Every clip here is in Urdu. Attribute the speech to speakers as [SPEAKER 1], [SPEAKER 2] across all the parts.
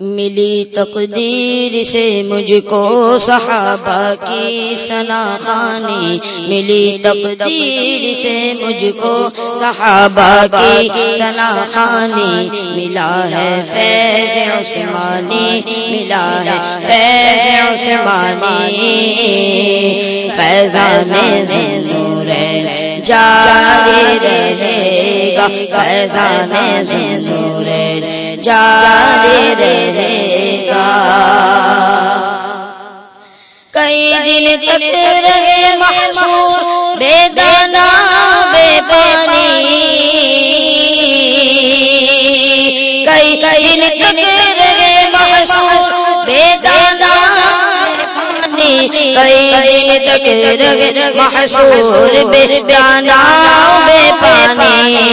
[SPEAKER 1] ملی تقدیر سے مجھ کو صحابہ کی سنا خانی ملی تقدیر سے مجھ کو صحابہ کی سنا خانی ملا ہے فیض عثمانی، ملا ہے فیض عثمانی۔ فیضان زور جاری رہے گا، فیضان زور جارے رہے گا۔ کئی دن تک رہے محسوس کئی دن تک رہے محسوس بے دانا بے پانی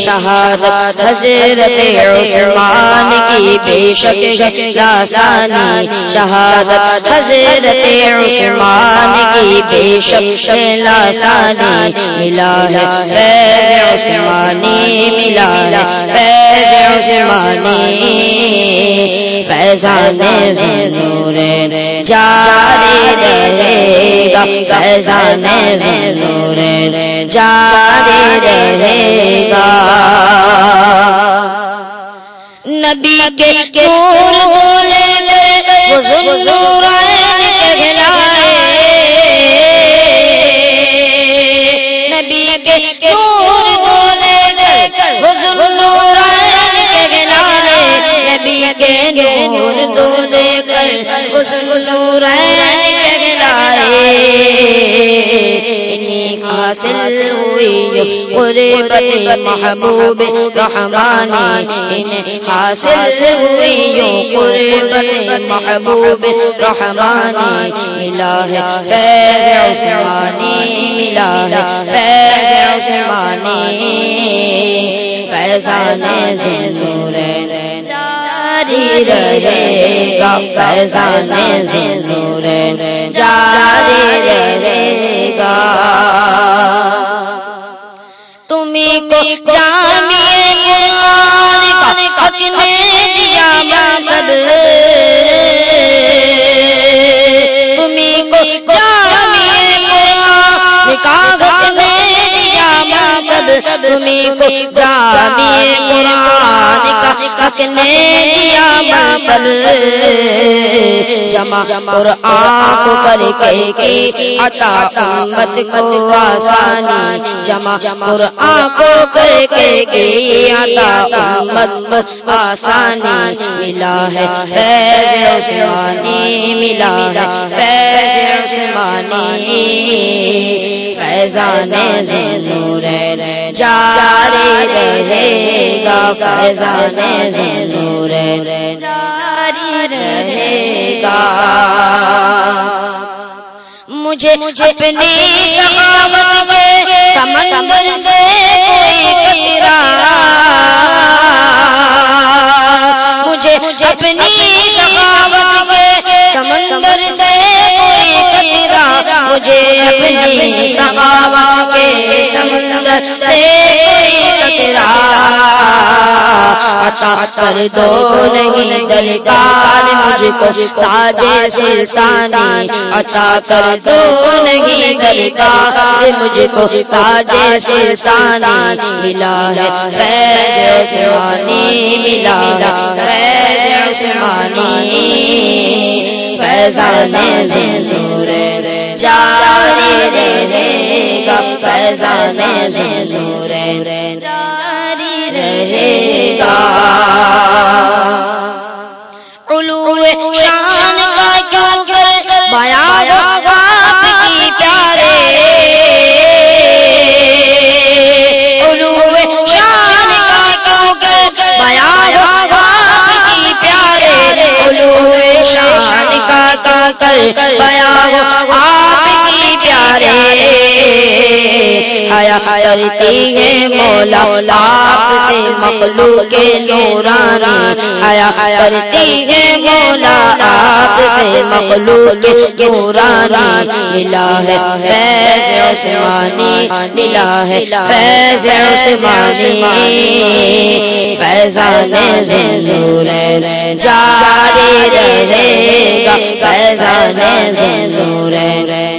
[SPEAKER 1] شہادت حضرت عثمان کی بے شک لاسانی شہادت حضرت عثمان کی بے شک لاسانی ملا ہے فیض عثمانی ملا ہے فیض عثمانی فیضان زور جاری رہے گا فیضان زور جاری رہے گا۔ نبی کے کور بولے وہ ظلم نبی کے کور ہوئی قربت محبوب رحمانی حاصل ہوئی قربت محبوب رحمانی ملا ہے فیض عثمانی ملا ہے فیض عثمانی فیضان زور جاری رہے گا فیضان زور جاری رہے گا کو جامع کو جامع قرآن کا حق نے دیا منصب جمع قرآن کو کر کے کی عطا امت کو آسانی۔ جمع قرآن کو کر کے کی عطا امت آسانی۔ ملا ہے فیض عثمانی ملا ہے فیض عثمانی۔ فیضان زور جاری رہے گا فیضان زور جاری رہے گا۔ مجھے مجھے اپنی سخاوت کے سمندر سے کوئی کترا مجھے مجھے اپنی سخاوت کے سمندر سے مجھے اپنی سخاوت کے سمندر سے کوئی کترا عطا کر دو نہیں۔ درکار مجھ کو تاج سلطانی عطا کر دو نہیں۔ درکار مجھ کو تاج سلطانی ملا ہے۔ فیض عثمانی ملا ہے۔ فیض عثمانی۔ فیضان زور جاری رہے گا فیضان زور جاری رہے گا۔ علو شان کا کر کی پیارے۔ علو شان کا کیوں کر کی پیارے۔ علو شان کا کر پیارے آیا کرتی ہے مولا، آپ سے مخلوق نورانی۔ آیا کرتی ہے مولا، آپ سے مخلوق نورانی۔ ملا ہے فیض عثمانی ملا ہے فیض عثمانی۔ فیضان زنزور جاری رہے گا، فیضان زنزور جاری رہے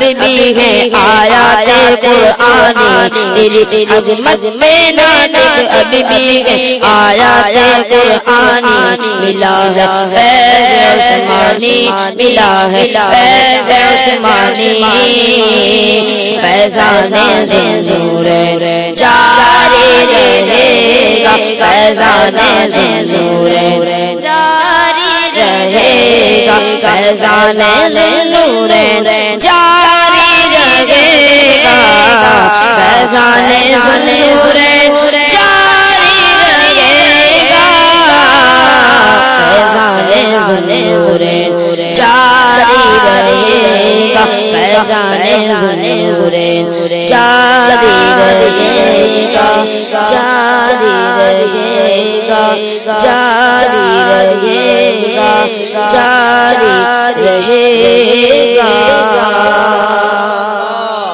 [SPEAKER 1] اب بھی ہے آیا قرآنی تیری عظمت میں نات اب بھی ہے آیا قرآنی ملا ہے فیض عثمانی ملا ہے فیض عثمانی فیضان زنزور جاری رہے گا، فیضان زنزور۔ جاری رہے گا فیضان زنزور جاری رہے گا۔ فیضان زنزور جاری رہے گا۔ فیضان زنزور جاری رہے گا۔ فیضان زنزور جاری رہے گا۔